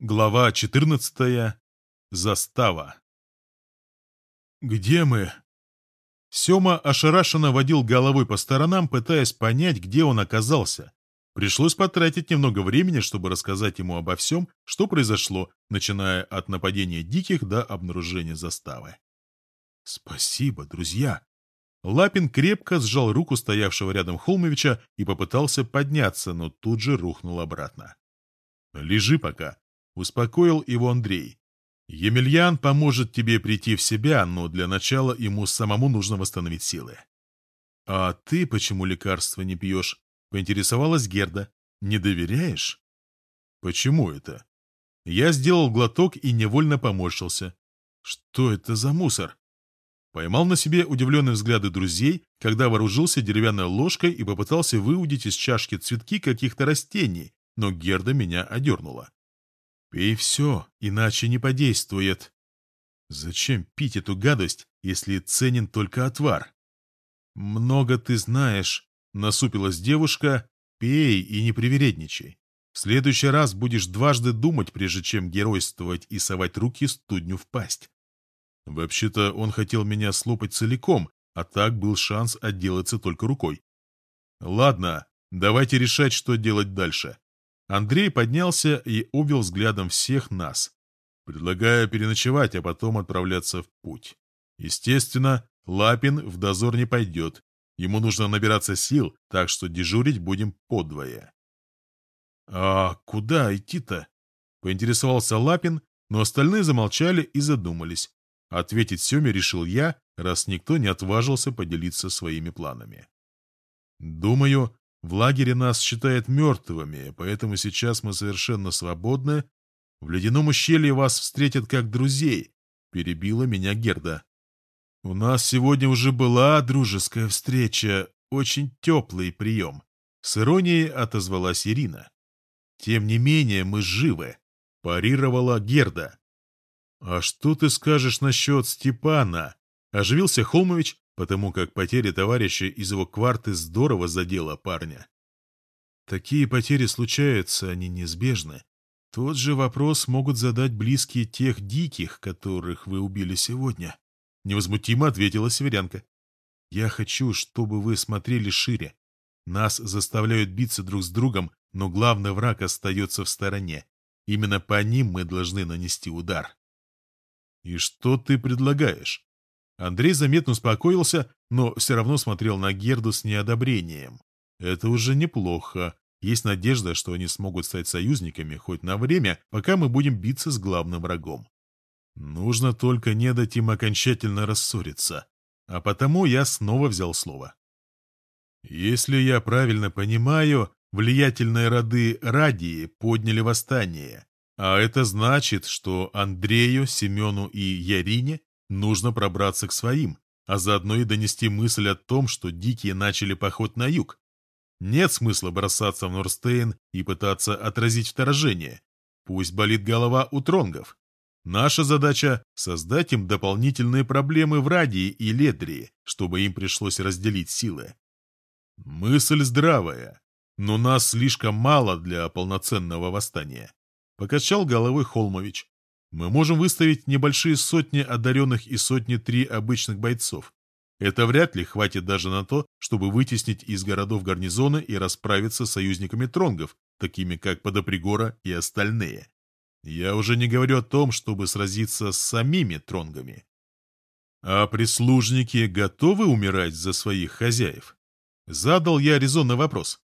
Глава 14. Застава. «Где мы?» Сёма ошарашенно водил головой по сторонам, пытаясь понять, где он оказался. Пришлось потратить немного времени, чтобы рассказать ему обо всем, что произошло, начиная от нападения диких до обнаружения заставы. «Спасибо, друзья!» Лапин крепко сжал руку стоявшего рядом Холмовича и попытался подняться, но тут же рухнул обратно. «Лежи пока», Успокоил его Андрей. Емельян поможет тебе прийти в себя, но для начала ему самому нужно восстановить силы. А ты почему лекарства не пьешь? Поинтересовалась Герда. Не доверяешь? Почему это? Я сделал глоток и невольно поморщился. Что это за мусор? Поймал на себе удивленные взгляды друзей, когда вооружился деревянной ложкой и попытался выудить из чашки цветки каких-то растений, но Герда меня одернула. Пей все, иначе не подействует. Зачем пить эту гадость, если ценен только отвар? Много ты знаешь, насупилась девушка, пей и не привередничай. В следующий раз будешь дважды думать, прежде чем геройствовать и совать руки студню в пасть. Вообще-то он хотел меня слопать целиком, а так был шанс отделаться только рукой. Ладно, давайте решать, что делать дальше. Андрей поднялся и убил взглядом всех нас, предлагая переночевать, а потом отправляться в путь. Естественно, Лапин в дозор не пойдет. Ему нужно набираться сил, так что дежурить будем подвое. «А куда идти-то?» — поинтересовался Лапин, но остальные замолчали и задумались. Ответить Семе решил я, раз никто не отважился поделиться своими планами. «Думаю, в лагере нас считают мертвыми, поэтому сейчас мы совершенно свободны. В ледяном ущелье вас встретят как друзей», — перебила меня Герда. «У нас сегодня уже была дружеская встреча, очень теплый прием», — с иронией отозвалась Ирина. «Тем не менее мы живы», — парировала Герда. «А что ты скажешь насчет Степана?» — оживился Холмович, потому как потеря товарища из его кварты здорово задела парня. Такие потери случаются, они неизбежны. Тот же вопрос могут задать близкие тех диких, которых вы убили сегодня. Невозмутимо ответила северянка. Я хочу, чтобы вы смотрели шире. Нас заставляют биться друг с другом, но главный враг остается в стороне. Именно по ним мы должны нанести удар. И что ты предлагаешь? Андрей заметно успокоился, но все равно смотрел на Герду с неодобрением. Это уже неплохо. Есть надежда, что они смогут стать союзниками хоть на время, пока мы будем биться с главным врагом. Нужно только не дать им окончательно рассориться. А потому я снова взял слово. Если я правильно понимаю, влиятельные роды Радии подняли восстание. А это значит, что Андрею, Семену и Ярине Нужно пробраться к своим, а заодно и донести мысль о том, что дикие начали поход на юг. Нет смысла бросаться в Норстейн и пытаться отразить вторжение. Пусть болит голова у тронгов. Наша задача — создать им дополнительные проблемы в Радии и Ледрии, чтобы им пришлось разделить силы. Мысль здравая, но нас слишком мало для полноценного восстания. Покачал головой Холмович. Мы можем выставить небольшие сотни одаренных и сотни-три обычных бойцов. Это вряд ли хватит даже на то, чтобы вытеснить из городов гарнизона и расправиться с союзниками тронгов, такими как Подопригора и остальные. Я уже не говорю о том, чтобы сразиться с самими тронгами. А прислужники готовы умирать за своих хозяев? Задал я резонный вопрос.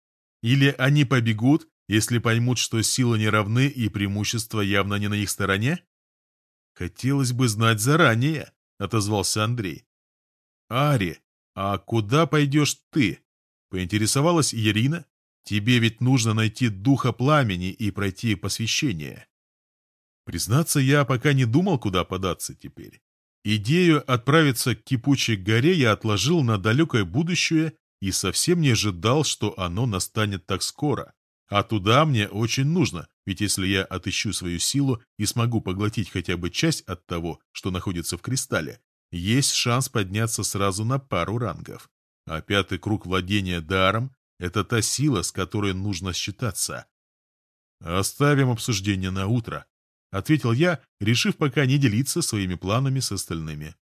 Или они побегут, если поймут, что силы не равны и преимущество явно не на их стороне? «Хотелось бы знать заранее», — отозвался Андрей. «Ари, а куда пойдешь ты?» — поинтересовалась Ирина. «Тебе ведь нужно найти духа пламени и пройти посвящение». Признаться, я пока не думал, куда податься теперь. Идею отправиться к кипучей горе я отложил на далекое будущее и совсем не ожидал, что оно настанет так скоро. А туда мне очень нужно, ведь если я отыщу свою силу и смогу поглотить хотя бы часть от того, что находится в кристалле, есть шанс подняться сразу на пару рангов. А пятый круг владения даром — это та сила, с которой нужно считаться. Оставим обсуждение на утро. — ответил я, решив пока не делиться своими планами с остальными.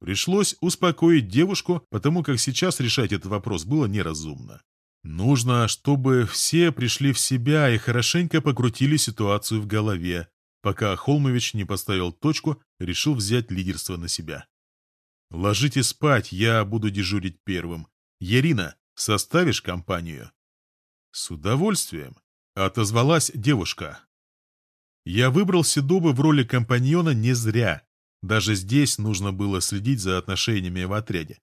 Пришлось успокоить девушку, потому как сейчас решать этот вопрос было неразумно. Нужно, чтобы все пришли в себя и хорошенько покрутили ситуацию в голове, пока Холмович не поставил точку, решил взять лидерство на себя. «Ложите спать, я буду дежурить первым. Ярина, составишь компанию?» «С удовольствием», — отозвалась девушка. Я выбрал Седоба в роли компаньона не зря. Даже здесь нужно было следить за отношениями в отряде.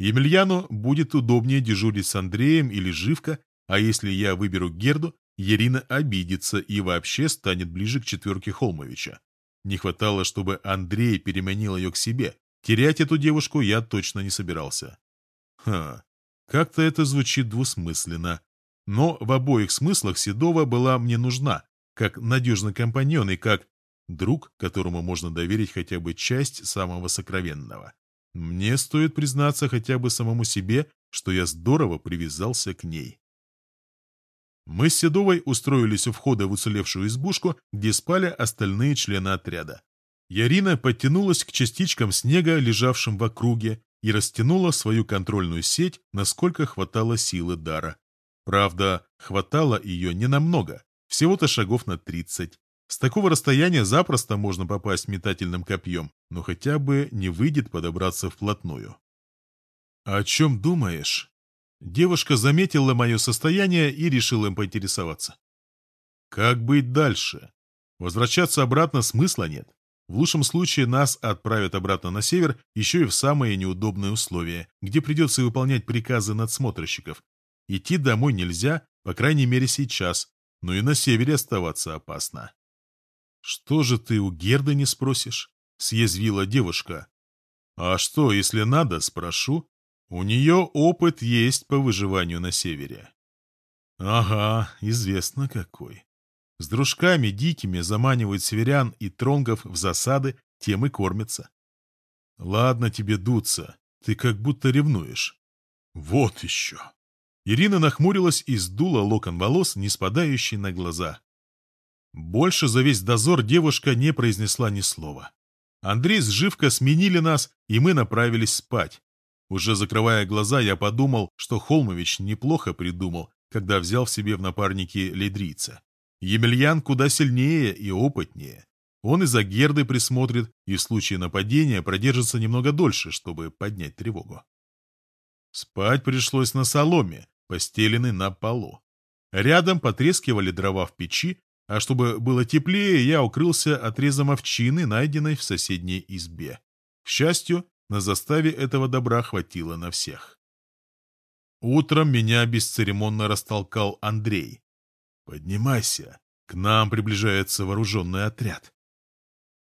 Емельяну будет удобнее дежурить с Андреем или Живко, а если я выберу Герду, Ирина обидится и вообще станет ближе к четверке Холмовича. Не хватало, чтобы Андрей переманил ее к себе. Терять эту девушку я точно не собирался. Ха, как-то это звучит двусмысленно. Но в обоих смыслах Седова была мне нужна, как надежный компаньон и как друг, которому можно доверить хотя бы часть самого сокровенного. Мне стоит признаться хотя бы самому себе, что я здорово привязался к ней. Мы с Седовой устроились у входа в уцелевшую избушку, где спали остальные члены отряда. Ярина подтянулась к частичкам снега, лежавшим в округе, и растянула свою контрольную сеть, насколько хватало силы дара. Правда, хватало ее ненамного, всего-то шагов на 30. С такого расстояния запросто можно попасть метательным копьем, но хотя бы не выйдет подобраться вплотную. «О чем думаешь?» Девушка заметила мое состояние и решила им поинтересоваться. «Как быть дальше? Возвращаться обратно смысла нет. В лучшем случае нас отправят обратно на север еще и в самые неудобные условия, где придется выполнять приказы надсмотрщиков. Идти домой нельзя, по крайней мере сейчас, но и на севере оставаться опасно. «Что же ты у Герды не спросишь?» — съязвила девушка. «А что, если надо, спрошу. У нее опыт есть по выживанию на севере». «Ага, известно какой. С дружками дикими заманивают северян и тронгов в засады, тем и кормятся. Ладно тебе дуться, ты как будто ревнуешь. Вот еще!» Ирина нахмурилась и сдула локон волос, не спадающий на глаза. Больше за весь дозор девушка не произнесла ни слова. Андрей с Живко сменили нас, и мы направились спать. Уже закрывая глаза, я подумал, что Холмович неплохо придумал, когда взял в себе в напарники ледрийца. Емельян куда сильнее и опытнее. Он и за Гердой присмотрит, и в случае нападения продержится немного дольше, чтобы поднять тревогу. Спать пришлось на соломе, постеленной на полу. Рядом потрескивали дрова в печи, а чтобы было теплее, я укрылся отрезом овчины, найденной в соседней избе. К счастью, на заставе этого добра хватило на всех. Утром меня бесцеремонно растолкал Андрей. «Поднимайся, к нам приближается вооруженный отряд».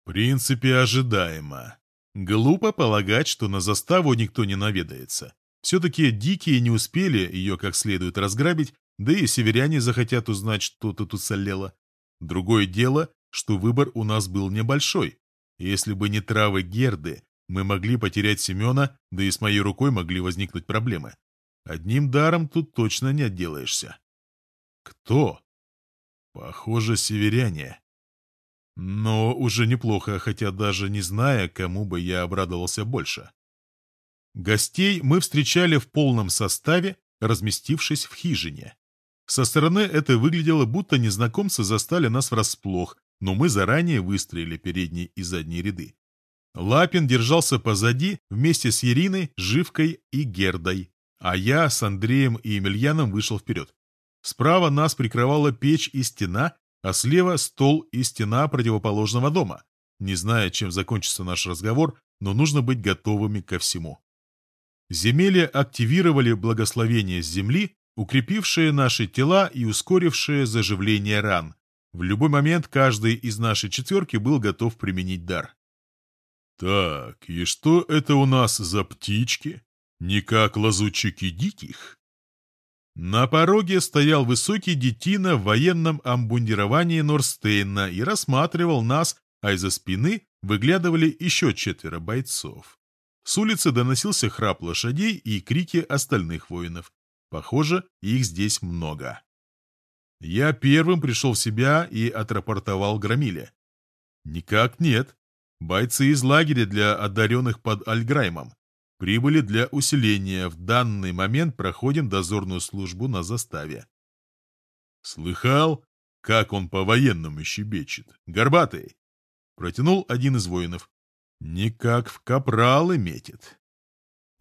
В принципе, ожидаемо. Глупо полагать, что на заставу никто не наведается. Все-таки дикие не успели ее как следует разграбить, да и северяне захотят узнать, что тут уцелело. Другое дело, что выбор у нас был небольшой. Если бы не травы Герды, мы могли потерять Семена, да и с моей рукой могли возникнуть проблемы. Одним даром тут точно не отделаешься. Кто? Похоже, северяне. Но уже неплохо, хотя даже не зная, кому бы я обрадовался больше. Гостей мы встречали в полном составе, разместившись в хижине. Со стороны это выглядело, будто незнакомцы застали нас врасплох, но мы заранее выстроили передние и задние ряды. Лапин держался позади вместе с Ириной, Живкой и Гердой, а я с Андреем и Емельяном вышел вперед. Справа нас прикрывала печь и стена, а слева стол и стена противоположного дома. Не зная, чем закончится наш разговор, но нужно быть готовыми ко всему. Земелья активировали благословение с земли, укрепившее наши тела и ускорившее заживление ран. В любой момент каждый из нашей четверки был готов применить дар. «Так, и что это у нас за птички? Не как лазутчики диких?» На пороге стоял высокий детина в военном амбундировании Норстейна и рассматривал нас, а из-за спины выглядывали еще четверо бойцов. С улицы доносился храп лошадей и крики остальных воинов. Похоже, их здесь много. Я первым пришел в себя и отрапортовал Громиле. Никак нет. Бойцы из лагеря для одаренных под Альграймом прибыли для усиления. В данный момент проходим дозорную службу на заставе. Слыхал, как он по-военному щебечет? Горбатый. Протянул один из воинов. Никак в капралы метит.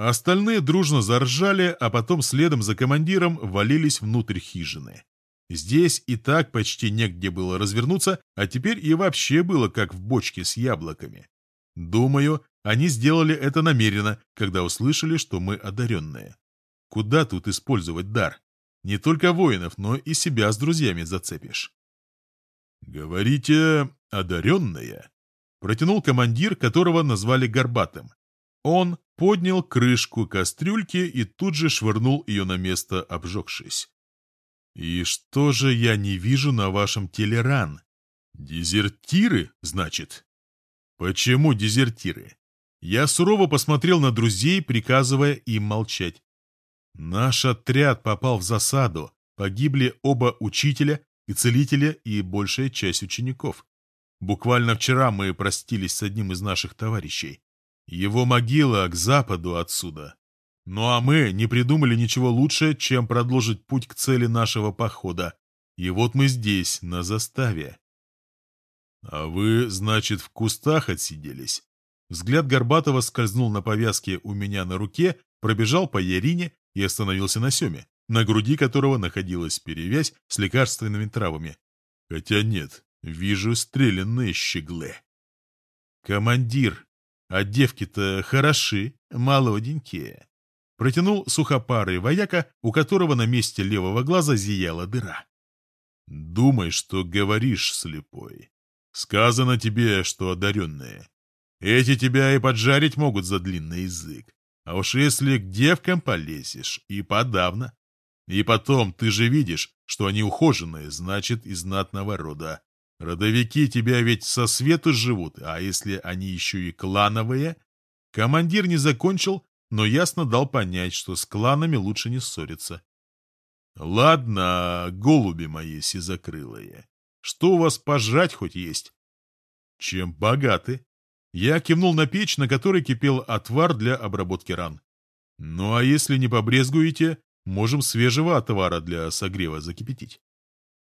Остальные дружно заржали, а потом следом за командиром валились внутрь хижины. Здесь и так почти негде было развернуться, а теперь и вообще было как в бочке с яблоками. Думаю, они сделали это намеренно, когда услышали, что мы одаренные. Куда тут использовать дар? Не только воинов, но и себя с друзьями зацепишь. «Говорите, одаренные?» Протянул командир, которого назвали Горбатым. Он поднял крышку кастрюльки и тут же швырнул ее на место, обжегшись. «И что же я не вижу на вашем теле ран? Дезертиры, значит?» «Почему дезертиры?» Я сурово посмотрел на друзей, приказывая им молчать. Наш отряд попал в засаду, погибли оба учителя и целителя и большая часть учеников. Буквально вчера мы простились с одним из наших товарищей. Его могила к западу отсюда. Ну а мы не придумали ничего лучше, чем продолжить путь к цели нашего похода. И вот мы здесь, на заставе. А вы, значит, в кустах отсиделись? Взгляд Горбатова скользнул на повязке у меня на руке, пробежал по Ярине и остановился на Семе, на груди которого находилась перевязь с лекарственными травами. Хотя нет, вижу стрелянные щеглы. «Командир, а девки-то хороши, молоденькие», протянул сухопарый вояка, у которого на месте левого глаза зияла дыра. «Думай, что говоришь, слепой. Сказано тебе, что одаренные. Эти тебя и поджарить могут за длинный язык. А уж если к девкам полезешь, и подавно. И потом, ты же видишь, что они ухоженные, значит, из знатного рода. Родовики тебя ведь со свету живут, а если они еще и клановые? Командир не закончил, но ясно дал понять, что с кланами лучше не ссориться. Ладно, голуби мои сизокрылые, что у вас пожрать хоть есть? Чем богаты? Я кивнул на печь, на которой кипел отвар для обработки ран. Ну а если не побрезгуете, можем свежего отвара для согрева закипятить.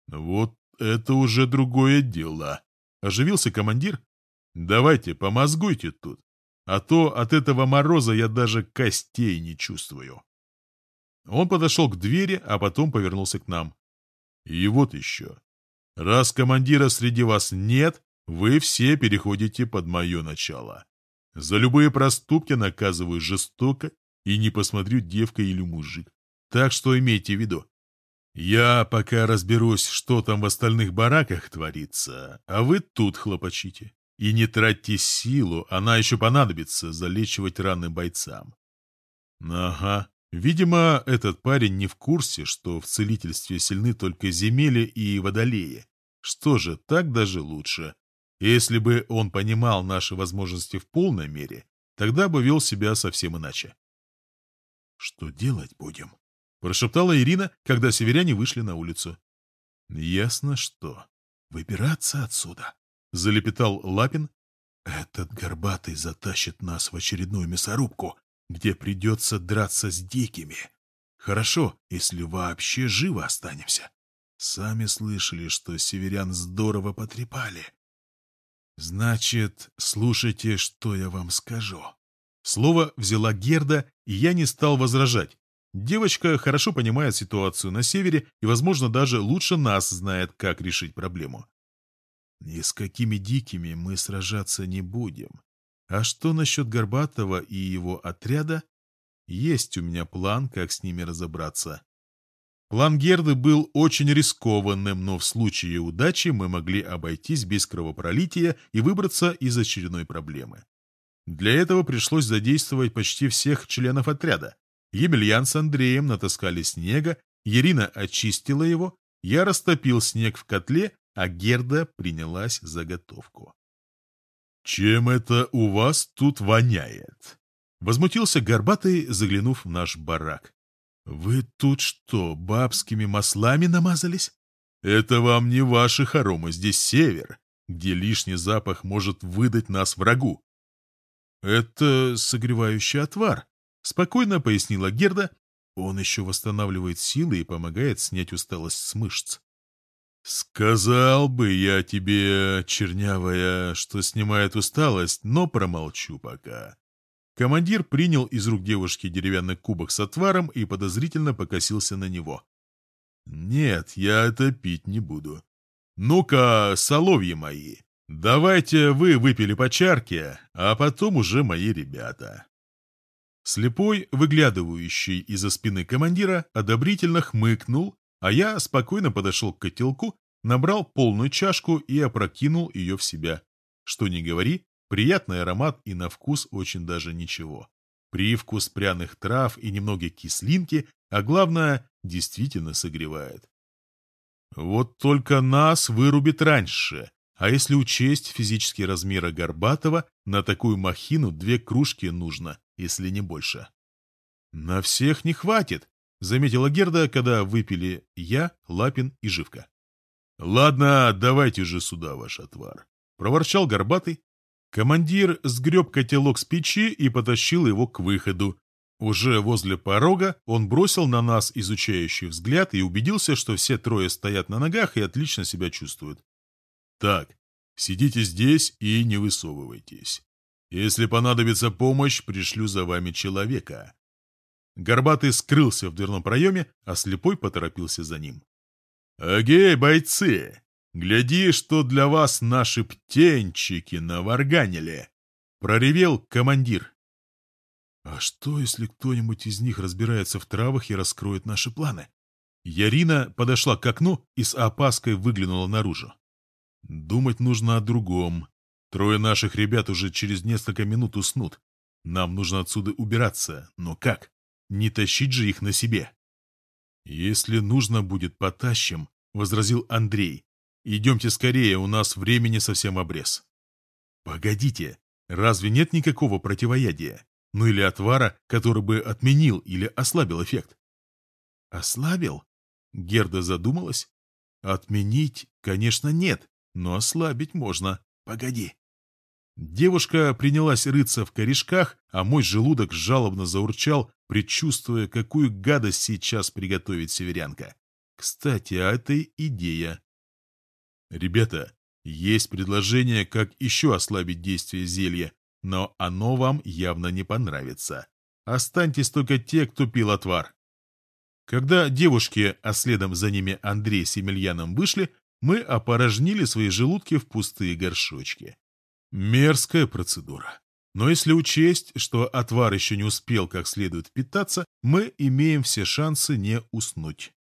Вот это уже другое дело. Оживился командир. Давайте, помозгуйте тут. А то от этого мороза я даже костей не чувствую. Он подошел к двери, а потом повернулся к нам. И вот еще. Раз командира среди вас нет, вы все переходите под мое начало. За любые проступки наказываю жестоко и не посмотрю, девка или мужик. Так что имейте в виду. Я пока разберусь, что там в остальных бараках творится, а вы тут хлопочите. И не тратьте силу, она еще понадобится залечивать раны бойцам. Ага, видимо, этот парень не в курсе, что в целительстве сильны только земели и водолеи. Что же, так даже лучше. Если бы он понимал наши возможности в полной мере, тогда бы вел себя совсем иначе. «Что делать будем?» — прошептала Ирина, когда северяне вышли на улицу. «Ясно что. Выбираться отсюда», — залепетал Лапин. «Этот горбатый затащит нас в очередную мясорубку, где придется драться с дикими. Хорошо, если вообще живо останемся. Сами слышали, что северян здорово потрепали. «Значит, слушайте, что я вам скажу». Слово взяла Герда, и я не стал возражать. Девочка хорошо понимает ситуацию на севере и, возможно, даже лучше нас знает, как решить проблему. И с какими дикими мы сражаться не будем. А что насчет Горбатова и его отряда? Есть у меня план, как с ними разобраться. План Герды был очень рискованным, но в случае удачи мы могли обойтись без кровопролития и выбраться из очередной проблемы. Для этого пришлось задействовать почти всех членов отряда. Емельян с Андреем натаскали снега, Ирина очистила его, я растопил снег в котле, а Герда принялась за готовку. «Чем это у вас тут воняет?» Возмутился Горбатый, заглянув в наш барак. «Вы тут что, бабскими маслами намазались?» «Это вам не ваши хоромы, здесь север. где лишний запах может выдать нас врагу. «Это согревающий отвар», — спокойно пояснила Герда. «Он еще восстанавливает силы и помогает снять усталость с мышц». «Сказал бы я тебе, чернявая, что снимает усталость, но промолчу пока». Командир принял из рук девушки деревянный кубок с отваром и подозрительно покосился на него. «Нет, я это пить не буду. Ну-ка, соловьи мои, давайте вы выпили по чарке, а потом уже мои ребята». Слепой, выглядывающий из-за спины командира, одобрительно хмыкнул, а я спокойно подошел к котелку, набрал полную чашку и опрокинул ее в себя. Что ни говори, приятный аромат и на вкус очень даже ничего. Привкус пряных трав и немного кислинки, а главное, действительно согревает. Вот только нас вырубит раньше, а если учесть физические размеры Горбатова, на такую махину две кружки нужно, если не больше. На всех не хватит, заметила Герда, когда выпили я, Лапин и Живка. Ладно, давайте же сюда ваш отвар, проворчал Горбатый. Командир сгреб котелок с печи и потащил его к выходу, уже возле порога он бросил на нас изучающий взгляд и убедился, что все трое стоят на ногах и отлично себя чувствуют. «Так, сидите здесь и не высовывайтесь. Если понадобится помощь, пришлю за вами человека». Горбатый скрылся в дверном проеме, а слепой поторопился за ним. «Агей, бойцы! Гляди, что для вас наши птенчики наварганили!» Проревел командир. А что, если кто-нибудь из них разбирается в травах и раскроет наши планы? Ярина подошла к окну и с опаской выглянула наружу. Думать нужно о другом. Трое наших ребят уже через несколько минут уснут. Нам нужно отсюда убираться, но как? Не тащить же их на себе. Если нужно будет, потащим, — возразил Андрей. Идемте скорее, у нас времени совсем обрез. Погодите, разве нет никакого противоядия? Ну или отвара, который бы отменил или ослабил эффект. Ослабил? Герда задумалась. Отменить, конечно, нет, но ослабить можно. Погоди. Девушка принялась рыться в корешках, а мой желудок жалобно заурчал, предчувствуя, какую гадость сейчас приготовит северянка. Кстати, а это идея. Ребята, есть предложение, как еще ослабить действие зелья, но оно вам явно не понравится. Останьтесь только те, кто пил отвар. Когда девушки, а следом за ними Андрей с Емельяном вышли, мы опорожнили свои желудки в пустые горшочки. Мерзкая процедура. Но если учесть, что отвар еще не успел как следует питаться, мы имеем все шансы не уснуть.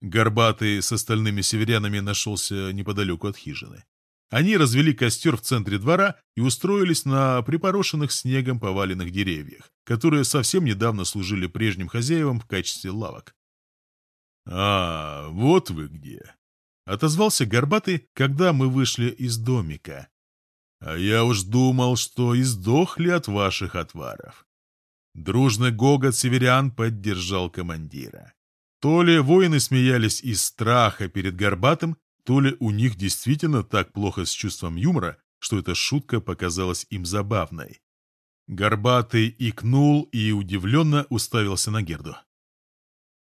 Горбатый с остальными северянами нашелся неподалеку от хижины. Они развели костер в центре двора и устроились на припорошенных снегом поваленных деревьях, которые совсем недавно служили прежним хозяевам в качестве лавок. «А, вот вы где!» — отозвался Горбатый, когда мы вышли из домика. «А я уж думал, что издохли от ваших отваров». Дружный гогот северян поддержал командира. То ли воины смеялись из страха перед Горбатым, то ли у них действительно так плохо с чувством юмора, что эта шутка показалась им забавной. Горбатый икнул и удивленно уставился на Герду.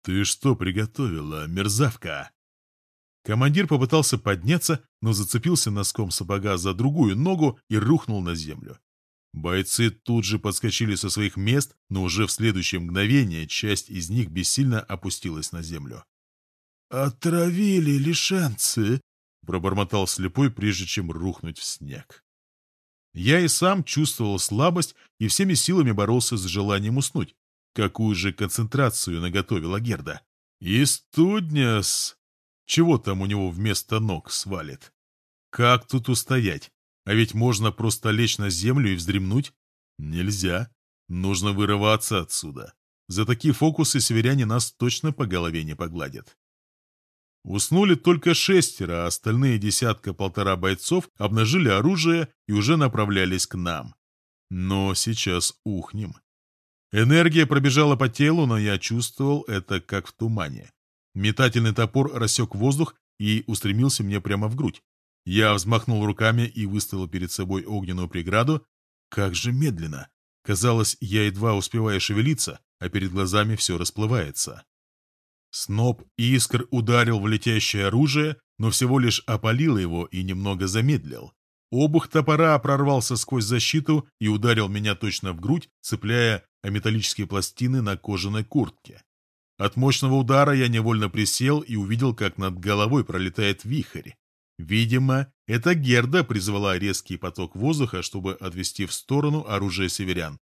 «Ты что приготовила, мерзавка?» Командир попытался подняться, но зацепился носком сапога за другую ногу и рухнул на землю. Бойцы тут же подскочили со своих мест, но уже в следующее мгновение часть из них бессильно опустилась на землю. «Отравили лишенцы!» — пробормотал слепой, прежде чем рухнуть в снег. Я и сам чувствовал слабость и всеми силами боролся с желанием уснуть. Какую же концентрацию наготовила Герда? И студня-с... Чего там у него вместо ног свалит? Как тут устоять? А ведь можно просто лечь на землю и вздремнуть. Нельзя. Нужно вырываться отсюда. За такие фокусы северяне нас точно по голове не погладят. Уснули только шестеро, а остальные десятка-полтора бойцов обнажили оружие и уже направлялись к нам. Но сейчас ухнем. Энергия пробежала по телу, но я чувствовал это как в тумане. Метательный топор рассек воздух и устремился мне прямо в грудь. Я взмахнул руками и выставил перед собой огненную преграду. Как же медленно! Казалось, я едва успеваю шевелиться, а перед глазами все расплывается. Сноп искр ударил в летящее оружие, но всего лишь опалил его и немного замедлил. Обух топора прорвался сквозь защиту и ударил меня точно в грудь, цепляя о металлические пластины на кожаной куртке. От мощного удара я невольно присел и увидел, как над головой пролетает вихрь. Видимо, эта Герда призвала резкий поток воздуха, чтобы отвести в сторону оружие северян.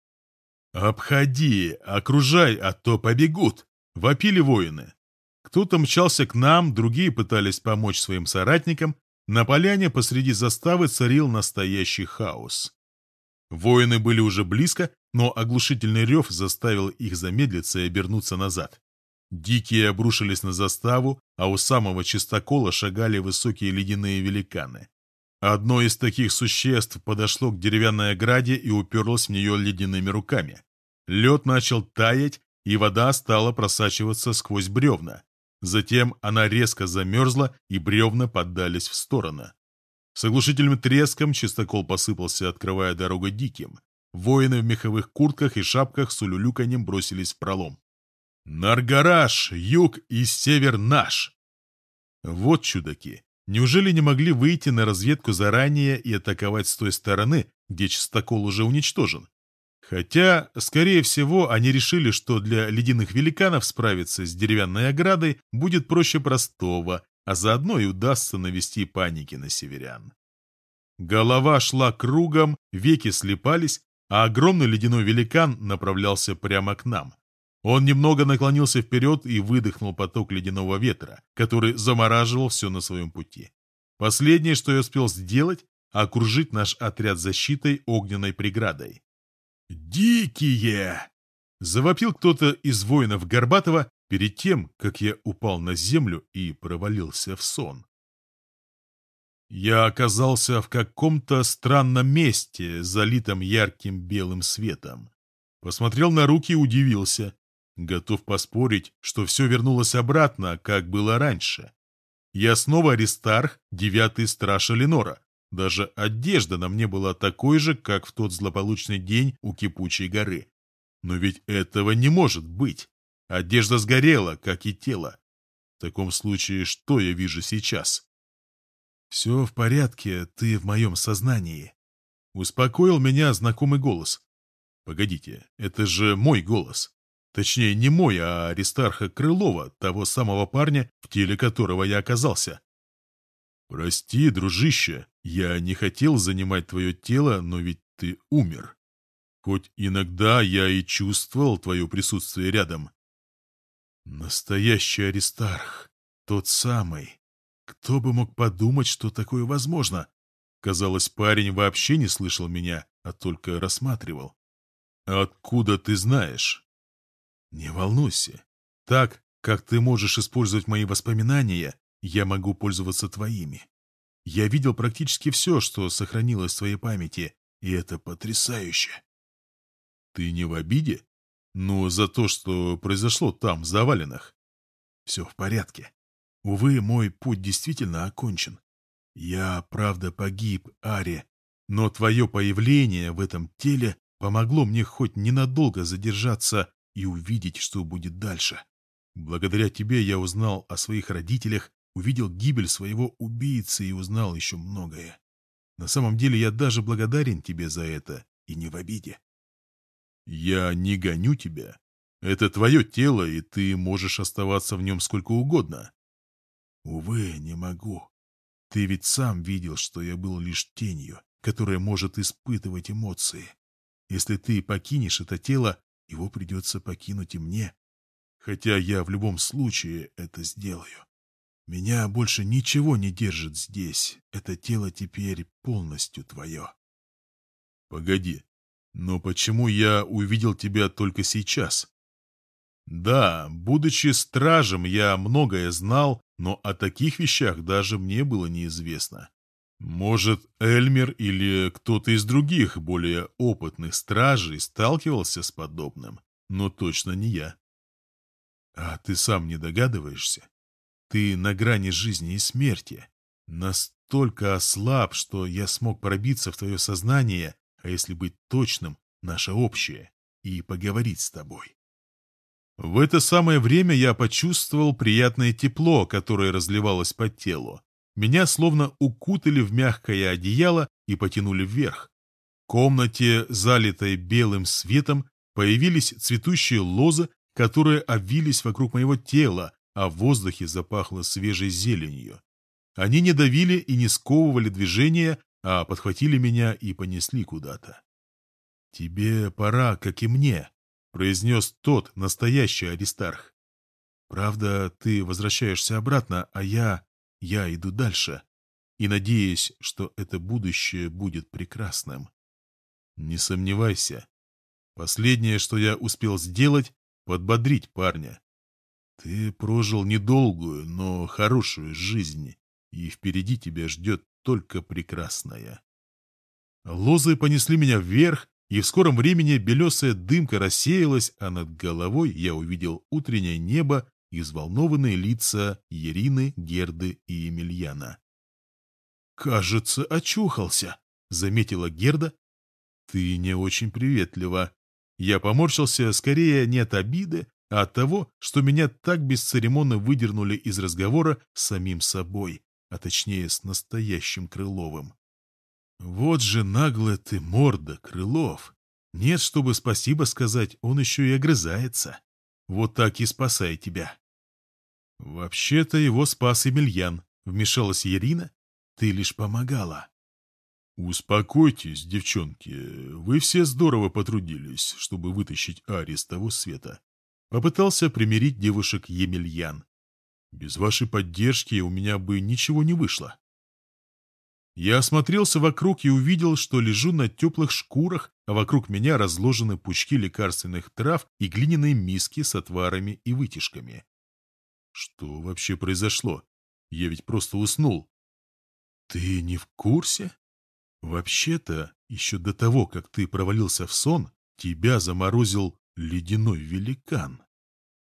«Обходи, окружай, а то побегут!» — вопили воины. Кто-то мчался к нам, другие пытались помочь своим соратникам. На поляне посреди заставы царил настоящий хаос. Воины были уже близко, но оглушительный рев заставил их замедлиться и обернуться назад. Дикие обрушились на заставу, а у самого чистокола шагали высокие ледяные великаны. Одно из таких существ подошло к деревянной ограде и уперлось в нее ледяными руками. Лед начал таять, и вода стала просачиваться сквозь бревна. Затем она резко замерзла, и бревна поддались в стороны. С оглушительным треском чистокол посыпался, открывая дорогу диким. Воины в меховых куртках и шапках с улюлюканьем бросились в пролом. «Наргараш! Юг и север наш!» Вот чудаки. Неужели не могли выйти на разведку заранее и атаковать с той стороны, где чистокол уже уничтожен? Хотя, скорее всего, они решили, что для ледяных великанов справиться с деревянной оградой будет проще простого, а заодно и удастся навести паники на северян. Голова шла кругом, веки слепались, а огромный ледяной великан направлялся прямо к нам. Он немного наклонился вперед и выдохнул поток ледяного ветра, который замораживал все на своем пути. Последнее, что я успел сделать, окружить наш отряд защитой огненной преградой. «Дикие!» — завопил кто-то из воинов Горбатова перед тем, как я упал на землю и провалился в сон. Я оказался в каком-то странном месте, залитом ярким белым светом. Посмотрел на руки и удивился. Готов поспорить, что все вернулось обратно, как было раньше. Я снова Аристарх, девятый страж Эленора. Даже одежда на мне была такой же, как в тот злополучный день у Кипучей горы. Но ведь этого не может быть. Одежда сгорела, как и тело. В таком случае, что я вижу сейчас? «Все в порядке, ты в моем сознании», — успокоил меня знакомый голос. «Погодите, это же мой голос. Точнее, не мой, а Аристарха Крылова, того самого парня, в теле которого я оказался. Прости, дружище, я не хотел занимать твое тело, но ведь ты умер. Хоть иногда я и чувствовал твое присутствие рядом. Настоящий Аристарх, тот самый. Кто бы мог подумать, что такое возможно? Казалось, парень вообще не слышал меня, а только рассматривал. «Откуда ты знаешь?» Не волнуйся. Так, как ты можешь использовать мои воспоминания, я могу пользоваться твоими. Я видел практически все, что сохранилось в твоей памяти, и это потрясающе. Ты не в обиде? Но за то, что произошло там, в завалинах. Все в порядке. Увы, мой путь действительно окончен. Я, правда, погиб, Ари, но твое появление в этом теле помогло мне хоть ненадолго задержаться и увидеть, что будет дальше. Благодаря тебе я узнал о своих родителях, увидел гибель своего убийцы и узнал еще многое. На самом деле я даже благодарен тебе за это и не в обиде. Я не гоню тебя. Это твое тело, и ты можешь оставаться в нем сколько угодно. Увы, не могу. Ты ведь сам видел, что я был лишь тенью, которая может испытывать эмоции. Если ты покинешь это тело, его придется покинуть и мне. Хотя я в любом случае это сделаю. Меня больше ничего не держит здесь. Это тело теперь полностью твое. Погоди, но почему я увидел тебя только сейчас? Да, будучи стражем, я многое знал, но о таких вещах даже мне было неизвестно. Может, Эльмер или кто-то из других более опытных стражей сталкивался с подобным, но точно не я. А ты сам не догадываешься? Ты на грани жизни и смерти. Настолько ослаб, что я смог пробиться в твое сознание, а если быть точным, наше общее, и поговорить с тобой. В это самое время я почувствовал приятное тепло, которое разливалось по телу. Меня словно укутали в мягкое одеяло и потянули вверх. В комнате, залитой белым светом, появились цветущие лозы, которые обвились вокруг моего тела, а в воздухе запахло свежей зеленью. Они не давили и не сковывали движения, а подхватили меня и понесли куда-то. «Тебе пора, как и мне», — произнес тот, настоящий Аристарх. «Правда, ты возвращаешься обратно, а я... я иду дальше, и надеюсь, что это будущее будет прекрасным. Не сомневайся. Последнее, что я успел сделать, — подбодрить парня. Ты прожил недолгую, но хорошую жизнь, и впереди тебя ждет только прекрасная. Лозы понесли меня вверх, и в скором времени белесая дымка рассеялась, а над головой я увидел утреннее небо и взволнованные лица Ерины, Герды и Емельяна. «Кажется, очухался», — заметила Герда. «Ты не очень приветлива». Я поморщился скорее не от обиды, а от того, что меня так бесцеремонно выдернули из разговора с самим собой а точнее с настоящим Крыловым. Вот же наглая ты морда, Крылов. Нет, чтобы спасибо сказать, он еще и огрызается. Вот так и спасай тебя. Вообще-то его спас Емельян, вмешалась Ирина. Ты лишь помогала. Успокойтесь, девчонки, вы все здорово потрудились, чтобы вытащить Ари с того света. Попытался примирить девушек Емельян. Без вашей поддержки у меня бы ничего не вышло. Я осмотрелся вокруг и увидел, что лежу на теплых шкурах, а вокруг меня разложены пучки лекарственных трав и глиняные миски с отварами и вытяжками. Что вообще произошло? Я ведь просто уснул. Ты не в курсе? Вообще-то, еще до того, как ты провалился в сон, тебя заморозил ледяной великан.